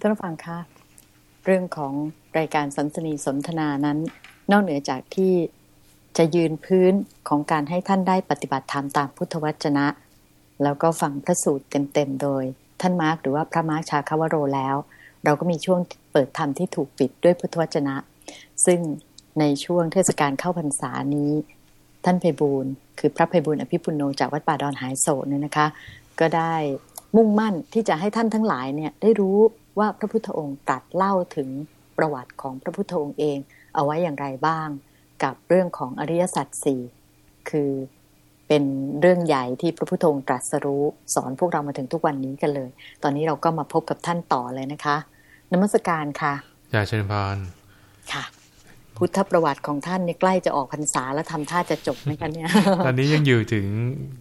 ท่านผู้ฟังคะเรื่องของรายการสันสนีสนทนานั้น นอกเหนือจากที่จะยืนพื้นของการให้ท่านได้ปฏิบัติธรรมตามพุทธวจนะ แล้วก็ฟังพระสูตรเต็มๆโดย ท่านมาร์กหรือว่าพระมาร์กชาคาวโรแล้ว เราก็มีช่วงเปิดธรรมที่ถูกปิดด้วยพุทธวจนะ ซึ่งในช่วงเทศกาลเข้าพรรษานี้ ท่านไพบูลคือพระไพบูลอภิปุโนจากวัดป่าดอนหายโศกเนี่ยนะคะ ก็ได้มุ่งมั่นที่จะให้ท่านทั้งหลายเนี่ยได้รู้ ว่าพระพุทธองค์ตรัสเล่าถึงประวัติของพระพุทธองค์เอง เอาไว้อย่างไรบ้าง กับเรื่องของอริยสัจสี่คือเป็นเรื่องใหญ่ที่พระพุทธองค์ตรัสรู้สอนพวกเรามาถึงทุกวันนี้กันเลย ตอนนี้เราก็มาพบกับท่านต่อเลยนะคะนมัสการค่ะจาเชิญพรค่ะ พุทธประวัติของท่านเนี่ยใกล้จะออกพรรษาแล้วทำท่าจะจบไหมคะเนี่ย ตอนนี้ยังอยู่ถึง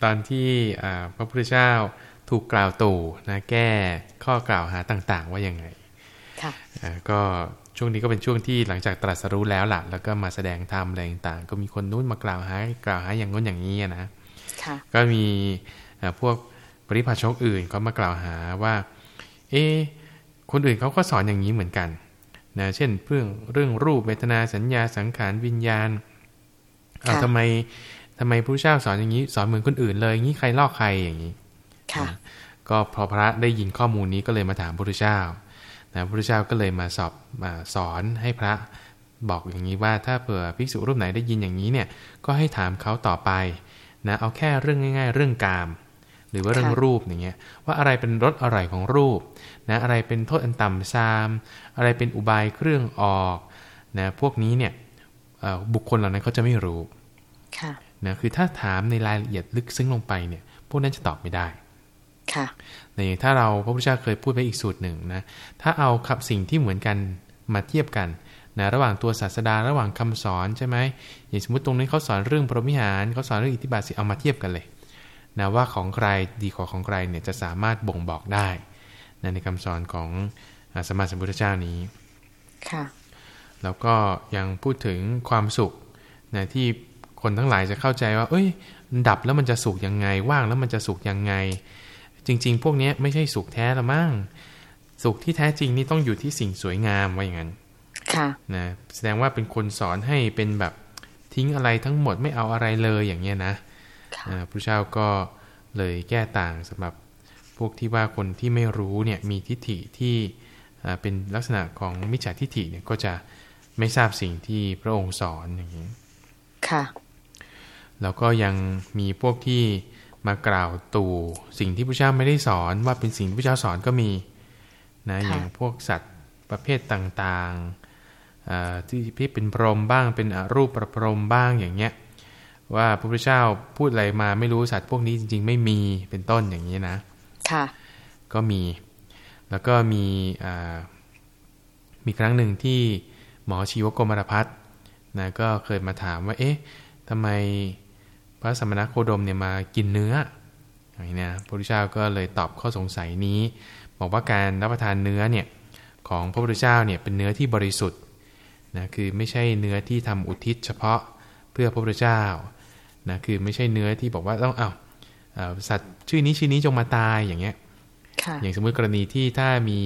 ตอนที่พระพุทธเจ้า ถูกกล่าวตู่นะแก้ข้อกล่าวหาต่างๆ ว่ายังไงค่ะก็ช่วงนี้ก็เป็นช่วงที่หลังจากตรัสรู้แล้วล่ะ แล้วก็มาแสดงธรรมอะไรต่างๆ ก็มีคนนู้นมากล่าวหากล่าวหาอย่างนู้นอย่างนี้นะก็มีพวกปริพาชกอื่นเขามากล่าวหาว่า เอคนอื่นเขาก็สอนอย่างนี้เหมือนกันนะเช่นเรื่องเรื่องรูปเวทนาสัญญาสังขารวิญญาณเอาทำไมทำไมพระเจ้าสอนอย่างนี้ สอนเหมือนคนอื่นเลยงี้ใครลอกใครอย่างนี้ ก็พอพระได้ยินข้อมูลนี้ก็เลยมาถามพระพุทธเจ้านะพระพุทธเจ้าก็เลยมาสอบมาสอนให้พระบอกอย่างนี้ว่าถ้าเผื่อภิกษุรูปไหนได้ยินอย่างนี้เนี่ยก็ให้ถามเขาต่อไปนะเอาแค่เรื่องง่าย ๆ เรื่องกาม หรือว่าเรื่องรูปอย่างเงี้ยว่าอะไรเป็นรสอร่อยของรูปนะอะไรเป็นโทษอันต่ำซาม อะไรเป็นอุบายเครื่องออกนะพวกนี้เนี่ยบุคคลเหล่านั้นเขาจะไม่รู้นะคือถ้าถามในรายละเอียดลึกซึ้งลงไปเนี่ยพวกนั้นจะตอบไม่ได้ ค่ะในถ้าเราพระพุทธเจ้าเคยพูดไปอีกสูตรหนึ่งนะถ้าเอาขับสิ่งที่เหมือนกันมาเทียบกันนะระหว่างตัวศาสดาระหว่างคำสอนใช่ไหมอย่างสมมติตรงนี้เขาสอนเรื่องพรหมิหารเขาสอนเรื่องอิทธิบาทสิเอามาเทียบกันเลยนะว่าของใครดีกว่าของใครเนี่ยจะสามารถบ่งบอกได้นะในคำสอนของสมมาสัมพุทธเจ้านี้ค่ะแล้วก็ยังพูดถึงความสุขนะที่คนทั้งหลายจะเข้าใจว่า เอ้ย ดับแล้วมันจะสุขยังไง ว่างแล้วมันจะสุขยังไง จริง ๆ พวกนี้ไม่ใช่สุขแท้ละมั่งสุขที่แท้จริงนี่ต้องอยู่ที่สิ่งสวยงามว่าอย่างนั้นค่ะนะแสดงว่าเป็นคนสอนให้เป็นแบบทิ้งอะไรทั้งหมดไม่เอาอะไรเลยอย่างเงี้ยนะพระเจ้าก็เลยแก้ต่างสำหรับพวกที่ว่าคนที่ไม่รู้เนี่ยมีทิฏฐิที่เป็นลักษณะของมิจฉาทิฏฐิเนี่ยก็จะไม่ทราบสิ่งที่พระองค์สอนอย่างนี้ค่ะ แล้วก็ยังมีพวกที่ มากล่าวตู่สิ่งที่พระเจ้าไม่ได้สอนว่าเป็นสิ่งที่พระเจ้าสอนก็มีนะอย่างพวกสัตว์ประเภทต่างๆที่พี่เป็นพรหมบ้างเป็นอรูปประพรหมบ้างอย่างเงี้ยว่าพระพุทธเจ้าพูดอะไรมาไม่รู้สัตว์พวกนี้จริง ๆ ไม่มีเป็นต้นอย่างนี้นะค่ะก็มี แล้วก็มีมีครั้งหนึ่งที่หมอชีวโกมารพัฒนะก็เคยมาถามว่าเอ๊ะทำไม พระสมณโคดมเนี่ยมากินเนื้ออย่างนี้นะพระพุทธเจ้าก็เลยตอบข้อสงสัยนี้ บอกว่าการรับประทานเนื้อเนี่ยของพระพุทธเจ้าเนี่ยเป็นเนื้อที่บริสุทธิ์นะคือไม่ใช่เนื้อที่ทำอุทิศเฉพาะเพื่อพระพุทธเจ้านะคือไม่ใช่เนื้อที่บอกว่าต้องเอาสัตว์ชื่อนี้ชื่อนี้จงมาตายอย่างเงี้ยอย่างสมมติกรณีที่ถ้ามี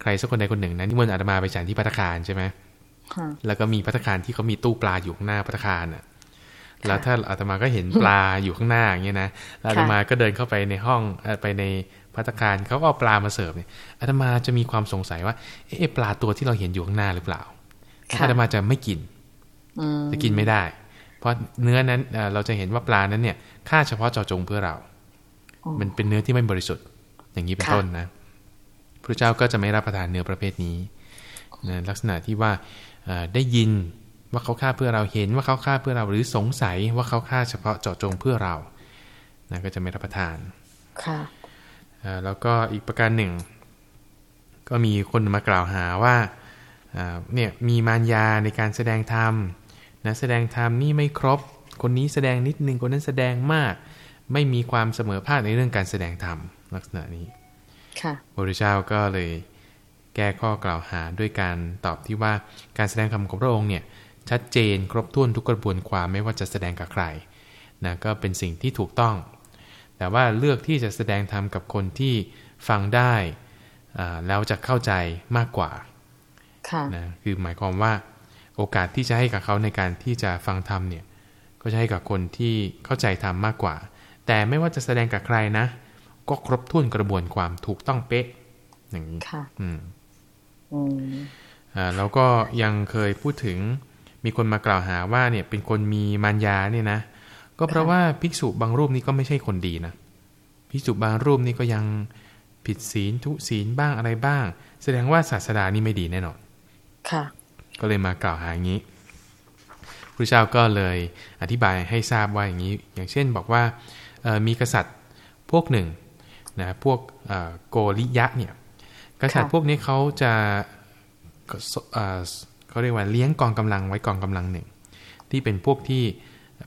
ใครสักคนใดคนหนึ่งนะนิมนต์อาตมาไปฉันที่พัตคารใช่ไหมแล้วก็มีพัตคารที่เขามีตู้ปลาอยู่ข้างหน้าพัตคารอะ แล้วถ้าอาตมาก็เห็นปลาอยู่ข้างหน้าอย่างเงี้ยนะอาตมาก็เดินเข้าไปในห้องไปในพัตคารเขาก็เอาปลามาเสิร์ฟเนี่ยอาตมาจะมีความสงสัยว่าเอ๊ะปลาตัวที่เราเห็นอยู่ข้างหน้าหรือเปล่าอาตมาจะไม่กินจะกินไม่ได้ เพราะเนื้อนั้นเราจะเห็นว่าปลานั้นเนี่ยฆ่าเฉพาะเจาจงเพื่อเรา มันเป็นเนื้อที่ไม่บริสุทธิ์ อย่างนี้เป็นต้นนะพระเจ้าก็จะไม่รับประทานเนื้อประเภทนี้ลักษณะที่ว่าได้ยิน ว่าเขาฆ่าเพื่อเราเห็นว่าเขาฆ่าเพื่อเราหรือสงสัยว่าเขาฆ่าเฉพาะเจาะจงเพื่อเรานะก็จะไม่รับประทานค่ะแล้วก็อีกประการหนึ่ง ก็มีคนมากล่าวหาว่าเนี่ยมีมารยาในการแสดงธรรมนะแสดงธรรมนี่ไม่ครบ คนนี้แสดงนิดนึงคนนั้นแสดงมาก ไม่มีความเสมอภาคในเรื่องการแสดงธรรมลักษณะนี้ค่ะพระพุทธเจ้าก็เลยแก้ข้อกล่าวหาด้วยการตอบที่ว่าการแสดงธรรมของพระองค์เนี่ย ชัดเจนครบถ้วนทุกกระบวนความไม่ว่าจะแสดงกับใครนะก็เป็นสิ่งที่ถูกต้อง แต่ว่าเลือกที่จะแสดงธรรมกับคนที่ฟังได้แล้วจะเข้าใจมากกว่านะคือหมายความว่าโอกาสที่จะให้กับเขาในการที่จะฟังธรรมเนี่ยก็จะให้กับคนที่เข้าใจธรรมมากกว่า แต่ไม่ว่าจะแสดงกับใครนะ ก็ครบถ้วนกระบวนความถูกต้องเป๊ะอย่างนี้ค่ะอืมอืมอ่าแล้วก็ยังเคยพูดถึง มีคนมากล่าวหาว่าเนี่ยเป็นคนมีมารยาเนี่ยนะ ก็เพราะว่าภิกษุบางรูปนี้ก็ไม่ใช่คนดีนะภิกษุบางรูปนี้ก็ยังผิดศีลทุศีลบ้างอะไรบ้าง แสดงว่าศาสดานี่ไม่ดีแน่นอนค่ะ ก็เลยมากล่าวหาอย่างนี้พระเจ้าก็เลยอธิบายให้ทราบว่าอย่างนี้ อย่างเช่นบอกว่ามีกษัตริย์พวกหนึ่งนะพวกโกริยะเนี่ยกษัตริย์พวกนี้เขาจะ เขาเรียกว่าเลี้ยงกองกำลังไว้กองกำลังหนึ่ง ที่เป็นพวกที่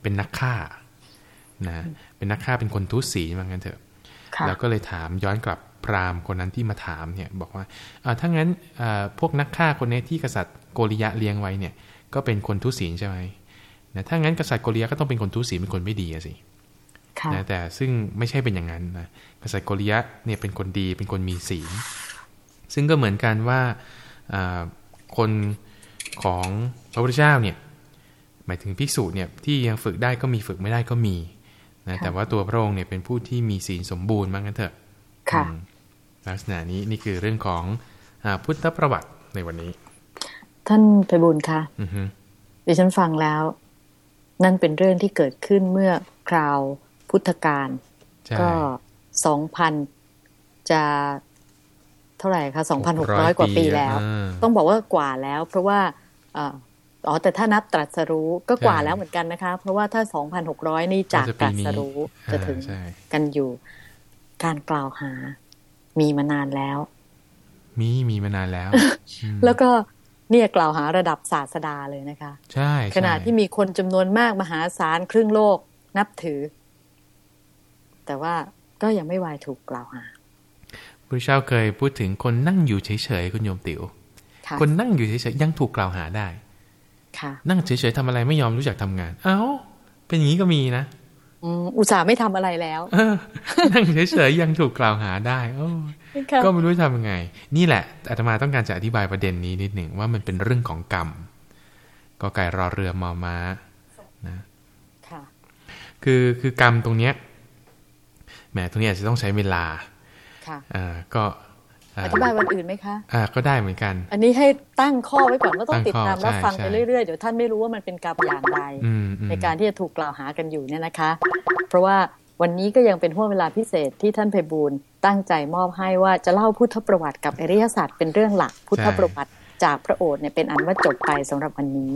เป็นนักฆ่านะเป็นนักฆ่าเป็นคนทุศีว่างั้นเถอะแล้วก็เลยถามย้อนกลับพราหมณ์คนนั้นที่มาถามเนี่ยบอกว่าถ้างั้นพวกนักฆ่าคนนี้ที่กษัตริย์โกริยะเลี้ยงไว้เนี่ยก็เป็นคนทุศีลใช่ไหมนะถ้างั้นกษัตริย์โกริยะก็ต้องเป็นคนทุศีลเป็นคนไม่ดีสินะแต่ซึ่งไม่ใช่เป็นอย่างนั้นนะกษัตริย์โกริยะเนี่ยเป็นคนดีเป็นคนมีศีลซึ่งก็เหมือนกันว่าคน ของพระพุทธเจ้าเนี่ยหมายถึงภิกษุเนี่ยที่ยังฝึกได้ก็มีฝึกไม่ได้ก็มีนะแต่ว่าตัวพระองค์เนี่ยเป็นผู้ที่มีศีลสมบูรณ์มากกันเถอะค่ะลักษณะนี้นี่คือเรื่องของอพุทธประวัติในวันนี้ ท่านไพบุญคะดิฉันฟังแล้ว นั่นเป็นเรื่องที่เกิดขึ้นเมื่อคราวพุทธกาลก็สองพันจะ เท่าไหร่คะสองพันหกร้อยกว่าปีแล้ว ต้องบอกว่ากว่าแล้ว เพราะว่าอ๋อแต่ถ้านับตรัสรู้ก็กว่าแล้วเหมือนกันนะคะ เพราะว่าถ้าสองพันหกร้อยนี่จากตรัสรู้จะถึงกันอยู่ การกล่าวหา มีมานานแล้ว มีมีมานานแล้ว แล้วก็เนี่ยกล่าวหาระดับศาสดาเลยนะคะ ใช่ขณะที่มีคนจำนวนมากมหาศาลครึ่งโลกนับถือ แต่ว่าก็ยังไม่วายถูกกล่าวหา พระเจ้าเคยพูดถึงคนนั่งอยู่เฉยๆคุณโยมติ๋วคนนั่งอยู่เฉยๆยังถูกกล่าวหาได้นั่งเฉยๆทำอะไรไม่ยอมรู้จักทำงาน เอ้า เป็นอย่างนี้ก็มีนะอุตส่าห์ไม่ทำอะไรแล้วนั่งเฉยๆยังถูกกล่าวหาได้ก็ไม่รู้ทำยังไง นี่แหละอาตมาต้องการจะอธิบายประเด็นนี้นิดหนึ่งว่ามันเป็นเรื่องของกรรม ก็ไก่รอเรือมามานะค่ะคือคือกรรมตรงเนี้ยแหมตรงนี้อาจจะต้องใช้เวลา ค่ะอ่าก็อธิบายวันอื่นไหมคะอ่าก็ได้เหมือนกัน อันนี้ให้ตั้งข้อไว้ก่อนว่าต้องติดตามรับฟังไปเรื่อยๆ เดี๋ยวท่านไม่รู้ว่ามันเป็นกรรมอย่างไร ในการที่จะถูกกล่าวหากันอยู่เนี่ยนะคะ เพราะว่าวันนี้ก็ยังเป็นห่วงเวลาพิเศษที่ท่านเพบูลตั้งใจมอบให้ว่าจะเล่าพุทธประวัติกับอริยศาสตร์เป็นเรื่องหลักพุทธประวัติจากพระโอษฐ์เนี่ยเป็นอันว่าจบไปสำหรับวันนี้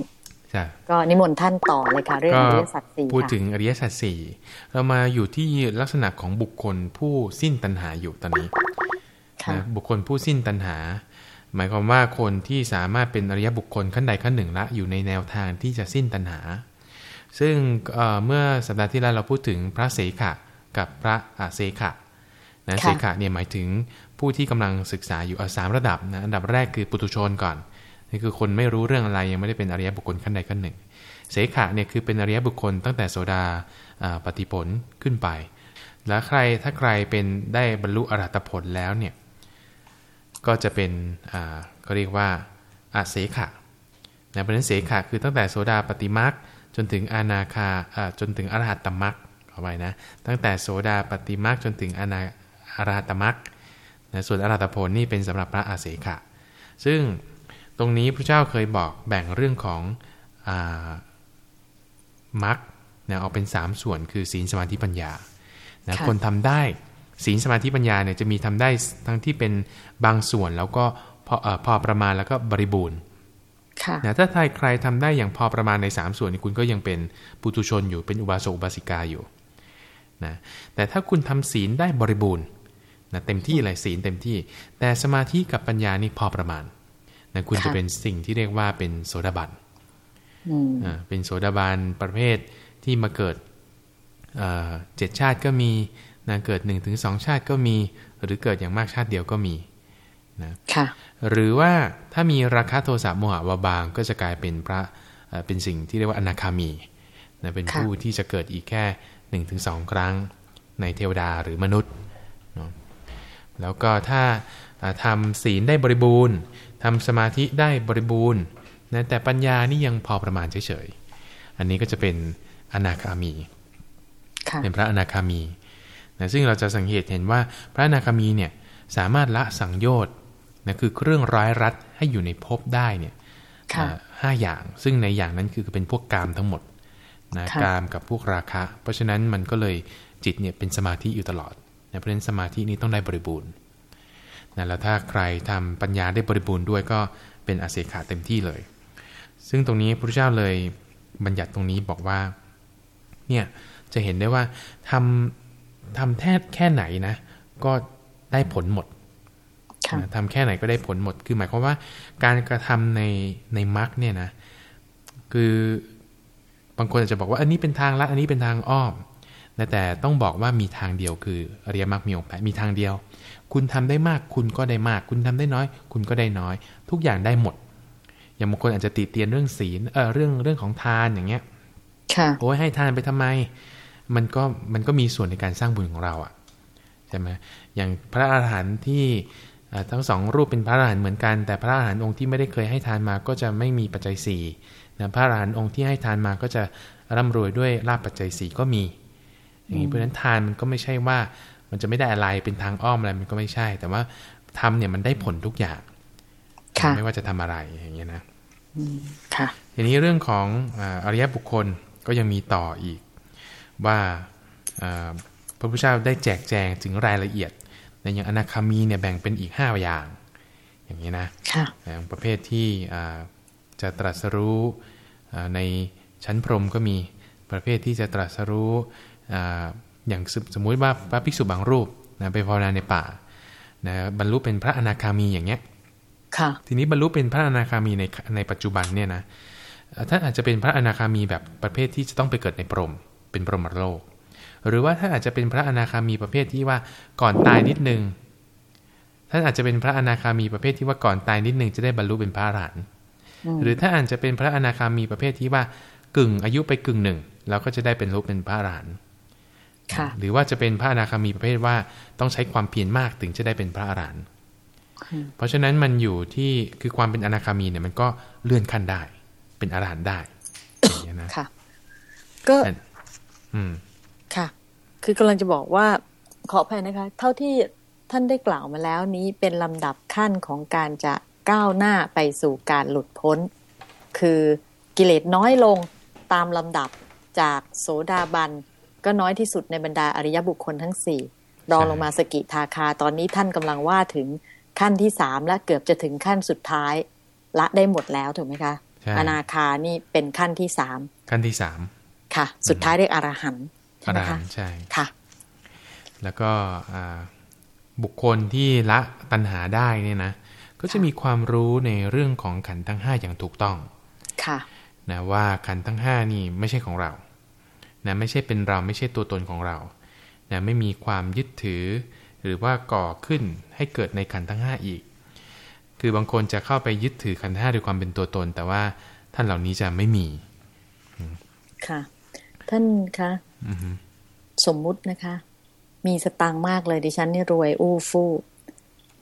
ก็นิมนต์ท่านต่อเลยค่ะเรื่องอริยสัจสี่พูดถึงอริยสัจสี่เรามาอยู่ที่ลักษณะของบุคคลผู้สิ้นตัณหาอยู่ตอนนี้นะบุคคลผู้สิ้นตัณหา หมายความว่าคนที่สามารถเป็นอริยบุคคลขั้นใดขั้นหนึ่งละอยู่ในแนวทางที่จะสิ้นตัณหา ซึ่งเมื่อสัปดาห์ที่แล้วเราพูดถึงพระเสขะกับพระอาเสขะนะเสขะเนี่ยหมายถึงผู้ที่กำลังศึกษาอยู่สามระดับนะอันดับแรกคือปุตุชนก่อน นี่คือคนไม่รู้เรื่องอะไรยังไม่ได้เป็นอริยบุคคลขั้นใดขั้นหนึ่ง เสขะเนี่ยคือเป็นอริยบุคคลตั้งแต่โสดาปฏิผลขึ้นไป แล้วใครถ้าใครเป็นได้บรรลุอรหัตผลแล้วเนี่ยก็จะเป็นอ่าก็เรียกว่าอาเสขะนะเพราะนั้นเสขะคือตั้งแต่โสดาปฏิมักจนถึงอนาคาอ่าจนถึงอรหัตตมักเอาไว้นะตั้งแต่โสดาปฏิมักจนถึงอนาอรหัตตมักนะส่วนอรหัตผลนี่เป็นสำหรับพระอาเสขะ ซึ่ง ตรงนี้พระเจ้าเคยบอกแบ่งเรื่องของอ่ามักนะออกเป็น 3 ส่วนคือศีลสมาธิปัญญานะคนทำได้ศีลสมาธิปัญญาเนี่ยจะมีทำได้ทั้งที่เป็นบางส่วนแล้วก็พอพอประมาณแล้วก็บริบูรณ์นะถ้าใครใครทำได้อย่างพอประมาณใน 3 ส่วนนี้คุณก็ยังเป็นปุตุชนอยู่เป็นอุบาสกอุบาสิกาอยู่นะแต่ถ้าคุณทำศีลได้บริบูรณ์นะเต็มที่อะไรศีลเต็มที่ แต่สมาธิกับปัญญานี่พอประมาณ นะคุณจะเป็นสิ่งที่เรียกว่าเป็นโสดาบันเป็นโสดาบันประเภทที่มาเกิดเจ็ดชาติก็มีนะเกิดหนึ่งถึงสองชาติก็มี หรือเกิดอย่างมากชาติเดียวก็มีนะค่ะหรือว่าถ้ามีราคะโทสะโมหะวาบางก็จะกลายเป็นพระเป็นสิ่งที่เรียกว่าอนาคามีนะเป็นผู้ที่จะเกิดอีกแค่หนึ่งถึงสองครั้งในเทวดาหรือมนุษย์เนาะแล้วก็ถ้าทำศีลได้บริบูรณ์ ทำสมาธิได้บริบูรณ์นะแต่ปัญญานี่ยังพอประมาณเฉยๆ อันนี้ก็จะเป็นอนาคามี เป็นพระอนาคามีนะซึ่งเราจะสังเกตเห็นว่าพระอนาคามีเนี่ยสามารถละสังโยชน์นะคือเครื่องร้ายรัดให้อยู่ในภพได้เนี่ยห้าอย่าง ซึ่งในอย่างนั้นคือเป็นพวกกามทั้งหมดนะกามกับพวกราคะ เพราะฉะนั้นมันก็เลยจิตเนี่ยเป็นสมาธิอยู่ตลอดนะเพราะฉะนั้นสมาธินี้ต้องได้บริบูรณ์ นะแล้วถ้าใครทำปัญญาได้บริบูรณ์ด้วยก็เป็นอาเสขาเต็มที่เลย ซึ่งตรงนี้พระพุทธเจ้าเลยบัญญัติตรงนี้บอกว่า เนี่ยจะเห็นได้ว่าทำทำแท้แค่ไหนนะ ก็ได้ผลหมดทำแค่ไหนก็ได้ผลหมด คือหมายความว่าการกระทำในในมรรคเนี่ยนะ คือบางคนอาจจะบอกว่าอันนี้เป็นทางลัดอันนี้เป็นทางอ้อม แต่ต้องบอกว่ามีทางเดียวคืออริยมรรคมีองค์แปดมีทางเดียว คุณทำได้มากคุณก็ได้มาก คุณทำได้น้อย คุณก็ได้น้อย ทุกอย่างได้หมด อย่างบางคนอาจจะติเตียนเรื่องศีลเออเรื่องเรื่องของทานอย่างเงี้ยค่ะโอ้ยให้ทานไปทำไม มันก็มันก็มีส่วนในการสร้างบุญของเราอะใช่ไหมอย่างพระอาหารหันต์ที่ทั้งสองรูปเป็นพระอรหันต์เหมือนกัน แต่พระอรหันต์องค์ที่ไม่ได้เคยให้ทานมาก็จะไม่มีปัจจัยสี่นะพระอรหันต์องค์ที่ให้ทานมาก็จะร่ำรวยด้วยลาบปัจจัยสี่ก็มี อย่างนี้เพราะฉะนั้นทานมันก็ไม่ใช่ว่า มันจะไม่ได้อะไรเป็นทางอ้อมอะไรมันก็ไม่ใช่ แต่ว่าทำเนี่ยมันได้ผลทุกอย่างไม่ว่าจะทำอะไรอย่างเงี้ยนะค่ะทีนี้เรื่องของอริยบุคคลก็ยังมีต่ออีก ว่าพระพุทธเจ้าได้แจกแจงถึงรายละเอียดในอย่างอนาคามีเนี่ยแบ่งเป็นอีกห้าอย่าง อย่างนี้นะอย่างประเภทที่จะตรัสรู้ในชั้นพรหมก็มีประเภทที่จะตรัสรู้ อย่างสมมุติว่าพระภิกษุบางรูปนะไปภาวนาในป่านะบรรลุเป็นพระอนาคามีอย่างเงี้ยทีนี้บรรลุเป็นพระอนาคามีในในปัจจุบันเนี่ยนะท่านอาจจะเป็นพระอนาคามีแบบประเภทที่จะต้องไปเกิดในพรหมเป็นพรหมโลก หรือว่าท่านอาจจะเป็นพระอนาคามีประเภทที่ว่าก่อนตายนิดนึงท่านอาจจะเป็นพระอนาคามีประเภทที่ว่าก่อนตายนิดนึงจะได้บรรลุเป็นพระอรหันต์หรือถ้าอาจจะเป็นพระอนาคามีประเภทที่ว่ากึ่งอายุไปกึ่งหนึ่งเราก็จะได้เป็นรูปเป็นพระอรหันต์ หรือว่าจะเป็นพระอนาคามีประเภทว่าต้องใช้ความเพียรมากถึงจะได้เป็นพระอรหันต์เพราะฉะนั้นมันอยู่ที่คือความเป็นอนาคามีเนี่ยมันก็เลื่อนขั้นได้ เป็นอรหันต์ได้อย่างนี้นะค่ะ ก็อืมค่ะ คือกำลังจะบอกว่าขออภัยนะคะ เท่าที่ท่านได้กล่าวมาแล้วนี้เป็นลำดับขั้นของการจะก้าวหน้าไปสู่การหลุดพ้น คือกิเลสน้อยลงตามลำดับจากโสดาบัน ก็น้อยที่สุดในบรรดาอริยบุคคลทั้งสี่รองลงมาสกิทาคา ตอนนี้ท่านกำลังว่าถึงขั้นที่สามและเกือบจะถึงขั้นสุดท้าย ละได้หมดแล้วถูกไหมคะอนาคานี่เป็นขั้นที่สามขั้นที่สามค่ะ สุดท้ายเรียกอรหันต์อรหันต์ใช่ค่ะ แล้วก็บุคคลที่ละตัณหาได้เนี่ยนะก็จะมีความรู้ในเรื่องของขันธ์ทั้งห้าอย่างถูกต้อง ค่ะนะว่าขันธ์ทั้งห้านี่ไม่ใช่ของเรา นะไม่ใช่เป็นเราไม่ใช่ตัวตนของเรานะไม่มีความยึดถือ หรือว่าก่อขึ้นให้เกิดในขันธ์ทั้งห้าอีก คือบางคนจะเข้าไปยึดถือขันธ์ห้าด้วยความเป็นตัวตน แต่ว่าท่านเหล่านี้จะไม่มีค่ะ ท่านคะสมมุตินะคะ มีสตังมากเลยดิฉันนี่รวยอู้ฟู่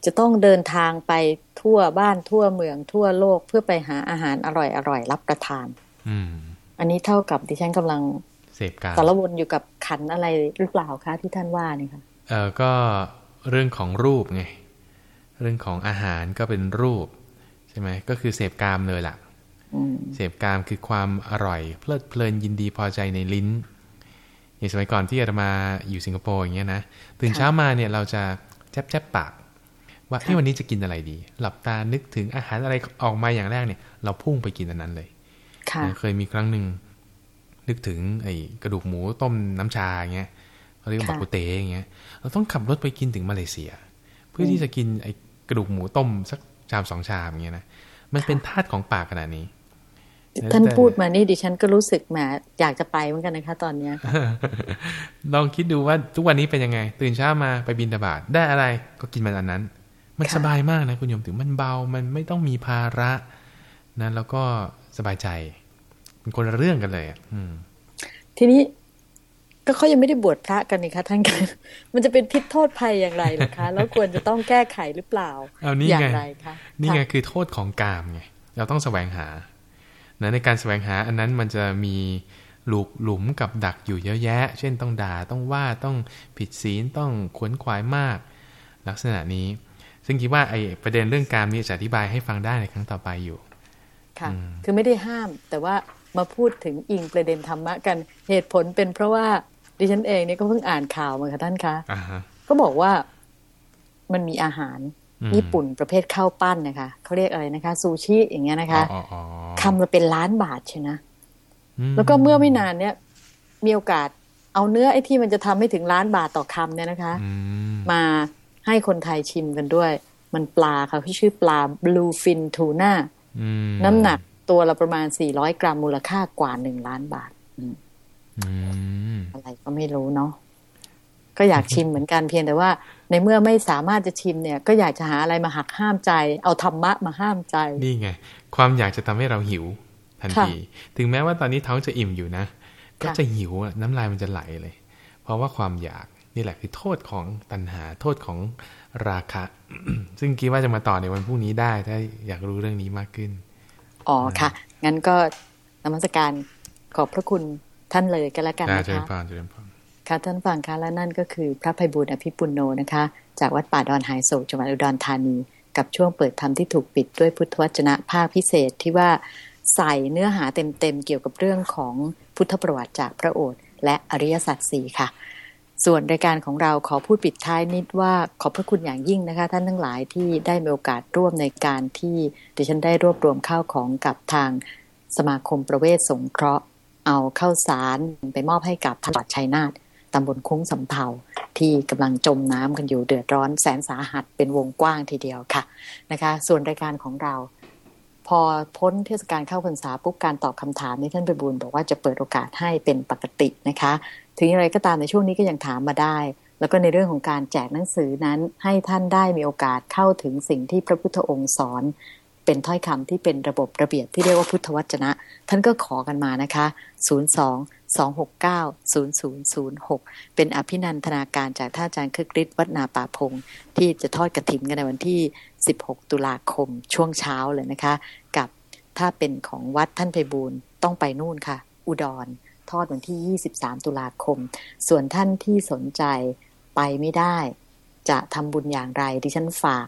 จะต้องเดินทางไปทั่วบ้านทั่วเมืองทั่วโลกเพื่อไปหาอาหารอร่อยอร่อยรับประทานอืมอันนี้เท่ากับดิฉันกำลังเส พการสารวนอยู่กับขันอะไรหรือเปล่าคะที่ท่านว่านี่ค่ะเออก็เรื่องของรูปไงเรื่องของอาหารก็เป็นรูปใช่ไหมก็คือเสพกามเลยล่ะเสพกามคือความอร่อย เพลิดเพลินยินดีพอใจในลิ้นอย่างสมัยก่อนที่อาตมาอยู่สิงคโปร์อย่างเงี้ยนะตื่นเช้ามาเนี่ยเราจะแจ๊บแจ๊บปาก ว่าที่วันนี้จะกินอะไรดี หลับตานึกถึงอาหารอะไรออกมาอย่างแรกเนี่ย เราพุ่งไปกินอันนั้นเลยเคยมีครั้งหนึ่ง นึกถึงไอ้กระดูกหมูต้มน้ำชาอย่างเงี้ยเขาเรียกว่าบักกุเตอย่างเงี้ยเราต้องขับรถไปกินถึงมาเลเซีย เพื่อที่จะกินไอ้กระดูกหมูต้มสักชามสองชามอย่างเงี้ยนะมันเป็นธาตุของปากขนาดนี้ท่านพูดมานี่ดิฉันก็รู้สึกแหมอยากจะไปเหมือนกันนะคะ ตอนเนี้ยลองคิดดูว่าทุกวันนี้เป็นยังไง ตื่นเช้ามาไปบินตบาดได้อะไรก็กินมันอันนั้น มันสบายมากนะคุณโยมถึงมันเบามันไม่ต้องมีภาระนะแล้วก็สบายใจ เป็นคนละเรื่องกันเลยอืมทีนี้ก็เขายังไม่ได้บวชพระกันนี่คะท่านคะมันจะเป็นพิษโทษภัยอย่างไรล่ะคะ แล้วควรจะต้องแก้ไขหรือเปล่าเอานี่อย่างไงไรคะนี่ไงค่ะคือโทษของกามไงเราต้องแสวงหานะในการแสวงหาอันนั้นมันจะมีหลุกหลุมกับดักอยู่เยอะแยะ เช่นต้องด่าต้องว่าต้องผิดศีลต้องขวนขวายมาก ลักษณะนี้ ซึ่งคิดว่าไอ้ประเด็นเรื่องกามนี้จะอธิบายให้ฟังได้ในครั้งต่อไปอยู่ ค่ะอืมคือไม่ได้ห้ามแต่ว่า มาพูดถึงอิงประเด็นธรรมะกันเหตุผลเป็นเพราะว่าดิฉันเองเนี่ยก็เพิ่งอ่านข่าวมาค่ะท่านคะอ่าฮะก็บอกว่ามันมีอาหารอืมญี่ปุ่นประเภทข้าวปั้นนะคะเขาเรียกอะไรนะคะ ซูชิอย่างเงี้ยนะคะอ๋ออ๋อคำละเป็นล้านบาทใช่นะอืมแล้วก็เมื่อไม่นานเนี่ยมีโอกาสเอาเนื้อไอ้ที่มันจะทำให้ถึงล้านบาทต่อคำเนี่ยนะคะอืมมาให้คนไทยชิมกันด้วย มันปลาค่ะที่ชื่อปลา bluefin tuna อืมน้ำหนัก ตัวละประมาณ 400 กรัมมูลค่ากว่า 1 ล้านบาทอืมอืมอะไรก็ไม่รู้เนาะก็อยากชิมเหมือนกันเพียงแต่ว่า ในเมื่อไม่สามารถจะชิมเนี่ย ก็อยากจะหาอะไรมาหักห้ามใจ เอาธรรมะมาห้ามใจ นี่ไง ความอยากจะทำให้เราหิว ทันค่ะที ถึงแม้ว่าตอนนี้ท้องจะอิ่มอยู่นะ ก็ค่ะจะหิวอะน้ำลายมันจะไหลเลย เพราะว่าความอยากนี่แหละคือโทษของตัณหาโทษของราคะ ซึ่งคิดว่าจะมาต่อในวันพรุ่งนี้ได้ ถ้าอยากรู้เรื่องนี้มากขึ้น อ๋อค่ะ งั้นก็นมัสการขอบพระคุณท่านเลยกันแล้วกันนะนะเจริญคะพรเจริญพรค่ะท่านฟังคะและนั่นก็คือพระภัยบุญอภิปุโนนะคะ จากวัดป่าดอนหายโศกจังหวัดอุดรธานี กับช่วงเปิดธรรมที่ถูกปิดด้วยพุทธวจนะภาคพิเศษที่ว่าใส่เนื้อหาเต็มๆเกี่ยวกับเรื่องของพุทธประวัติจากพระโอษฐ์และอริยสัจสี่ค่ะ ส่วนรายการของเราขอพูดปิดท้ายนิดว่าขอบพระคุณอย่างยิ่งนะคะ ท่านทั้งหลายที่ได้มีโอกาสร่วมในการที่ดิฉันได้รวบรวมข้าวของกับทางสมาคมประเวศสงเคราะห์ เอาเข้าวสารไปมอบให้กับจังหวัดชัยนาทตำบลคุ้งสำเภาที่กำลังจมน้ำกันอยู่เดือดร้อนแสนสาหัสเป็นวงกว้างทีเดียวค่ะนะคะ ส่วนรายการของเราพอพ้นเทศกาลเข้าพรรษาปุ๊บการตอบคำถามนี้ท่านไปบูลบอกว่าจะเปิดโอกาสให้เป็นปกตินะคะ ถึงอย่างไรก็ตามในช่วงนี้ก็ยังถามมาได้ แล้วก็ในเรื่องของการแจกหนังสือนั้น ให้ท่านได้มีโอกาสเข้าถึงสิ่งที่พระพุทธองค์สอน เป็นถ้อยคำที่เป็นระบบระเบียบที่เรียกว่าพุทธวจนะ ท่านก็ขอกันมานะคะ 02 269 0006 เป็นอภินันทนาการจากท่านอาจารย์คึกฤทธิ์วัดนาป่าพง ที่จะทอดกระถิ่นกันในวันที่ 16 ตุลาคมช่วงเช้าเลยนะคะ กับถ้าเป็นของวัดท่านไพบูลต้องไปนู่นค่ะ อุดร ทอดวันที่ 23 ตุลาคม ส่วนท่านที่สนใจไปไม่ได้ จะทำบุญอย่างไรดิฉันฝาก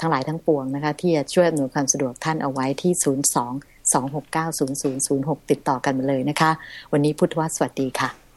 ทั้งหลายทั้งปวงนะคะ ที่จะช่วยอำนวยความสะดวกท่านเอาไว้ที่ 02 269 0006 ติดต่อกันมาเลยนะคะ วันนี้พุทธวสวัสดีค่ะ